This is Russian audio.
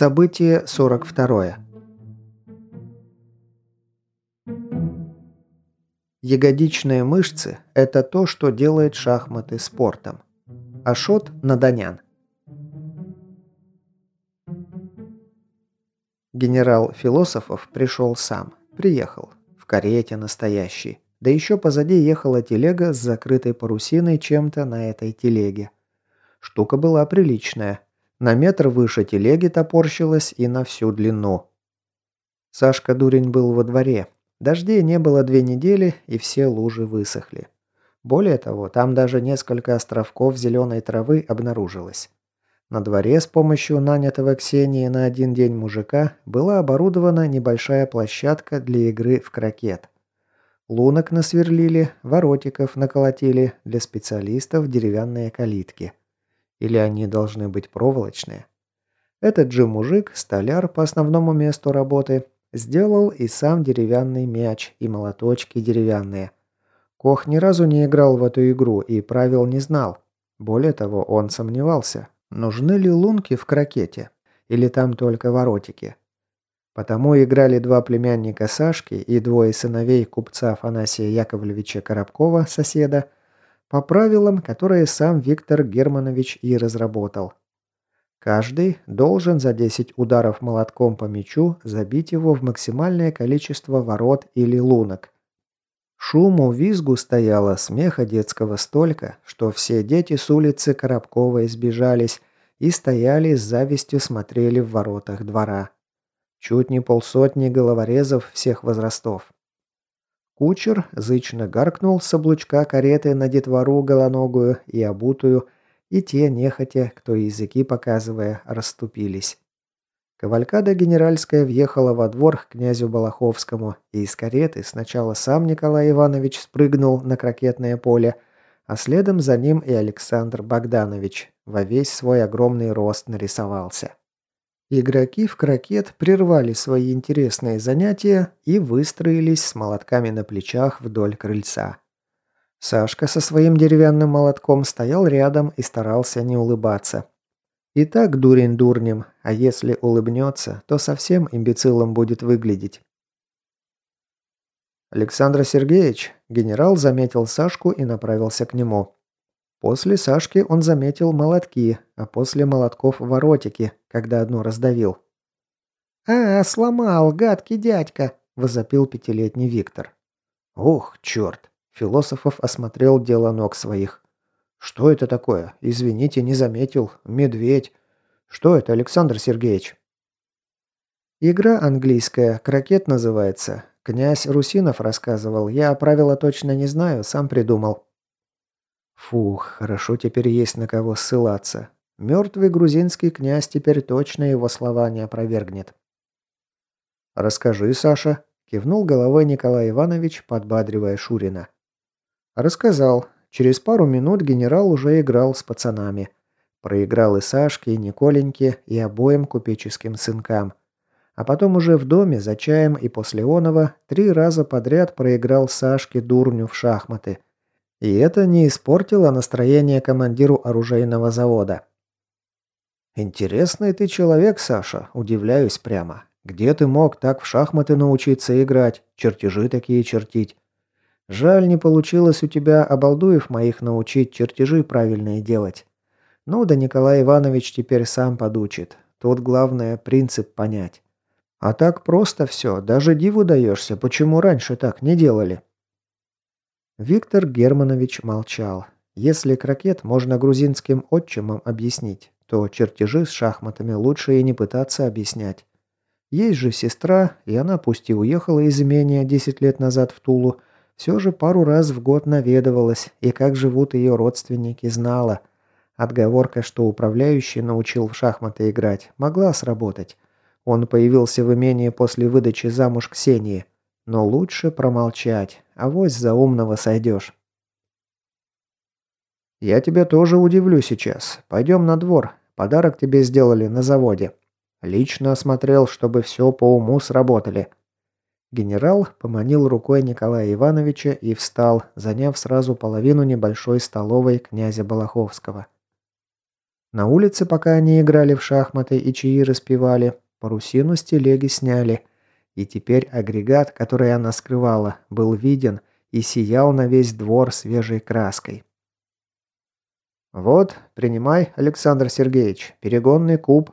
Событие 42. Ягодичные мышцы – это то, что делает шахматы спортом. Ашот Наданян. Генерал Философов пришел сам. Приехал. В карете настоящий. Да еще позади ехала телега с закрытой парусиной чем-то на этой телеге. Штука была приличная. На метр выше телеги топорщилась и на всю длину. Сашка Дурень был во дворе. Дождей не было две недели, и все лужи высохли. Более того, там даже несколько островков зеленой травы обнаружилось. На дворе с помощью нанятого Ксении на один день мужика была оборудована небольшая площадка для игры в крокет. Лунок насверлили, воротиков наколотили, для специалистов деревянные калитки. Или они должны быть проволочные? Этот же мужик, столяр по основному месту работы, сделал и сам деревянный мяч, и молоточки деревянные. Кох ни разу не играл в эту игру и правил не знал. Более того, он сомневался, нужны ли лунки в крокете, или там только воротики. Потому играли два племянника Сашки и двое сыновей купца Афанасия Яковлевича Коробкова, соседа, по правилам, которые сам Виктор Германович и разработал. Каждый должен за 10 ударов молотком по мячу забить его в максимальное количество ворот или лунок. Шуму, визгу стояло, смеха детского столько, что все дети с улицы Коробкова избежались и стояли с завистью смотрели в воротах двора. Чуть не полсотни головорезов всех возрастов. Кучер зычно гаркнул с облучка кареты на детвору голоногую и обутую, и те, нехотя, кто языки показывая, расступились. Кавалькада генеральская въехала во двор к князю Балаховскому, и из кареты сначала сам Николай Иванович спрыгнул на крокетное поле, а следом за ним и Александр Богданович во весь свой огромный рост нарисовался. Игроки в крокет прервали свои интересные занятия и выстроились с молотками на плечах вдоль крыльца. Сашка со своим деревянным молотком стоял рядом и старался не улыбаться. И так дурень дурнем, а если улыбнется, то совсем имбецилом будет выглядеть. Александр Сергеевич, генерал заметил Сашку и направился к нему. После Сашки он заметил молотки, а после молотков воротики, когда одну раздавил. «А, сломал, гадкий дядька!» – возопил пятилетний Виктор. «Ух, черт!» – Философов осмотрел дело ног своих. «Что это такое? Извините, не заметил. Медведь. Что это, Александр Сергеевич?» «Игра английская, крокет называется. Князь Русинов рассказывал. Я правила точно не знаю, сам придумал». Фух, хорошо теперь есть на кого ссылаться. Мертвый грузинский князь теперь точно его слова не опровергнет. «Расскажи, Саша», – кивнул головой Николай Иванович, подбадривая Шурина. Рассказал. Через пару минут генерал уже играл с пацанами. Проиграл и Сашке, и Николеньке, и обоим купеческим сынкам. А потом уже в доме за чаем и после оного три раза подряд проиграл Сашке дурню в шахматы – и это не испортило настроение командиру оружейного завода. «Интересный ты человек, Саша, удивляюсь прямо. Где ты мог так в шахматы научиться играть, чертежи такие чертить? Жаль, не получилось у тебя, обалдуев моих, научить чертежи правильные делать. Ну да Николай Иванович теперь сам подучит. Тут главное принцип понять. А так просто все, даже диву даешься, почему раньше так не делали?» Виктор Германович молчал. Если крокет можно грузинским отчимам объяснить, то чертежи с шахматами лучше и не пытаться объяснять. Есть же сестра, и она пусть и уехала из имения 10 лет назад в Тулу, все же пару раз в год наведывалась, и как живут ее родственники, знала. Отговорка, что управляющий научил в шахматы играть, могла сработать. Он появился в имении после выдачи замуж Ксении. Но лучше промолчать, а вось за умного сойдешь. «Я тебя тоже удивлю сейчас. Пойдем на двор. Подарок тебе сделали на заводе». Лично осмотрел, чтобы все по уму сработали». Генерал поманил рукой Николая Ивановича и встал, заняв сразу половину небольшой столовой князя Балаховского. На улице, пока они играли в шахматы и чаи распевали, парусину с телеги сняли, и теперь агрегат, который она скрывала, был виден и сиял на весь двор свежей краской. «Вот, принимай, Александр Сергеевич, перегонный куб»,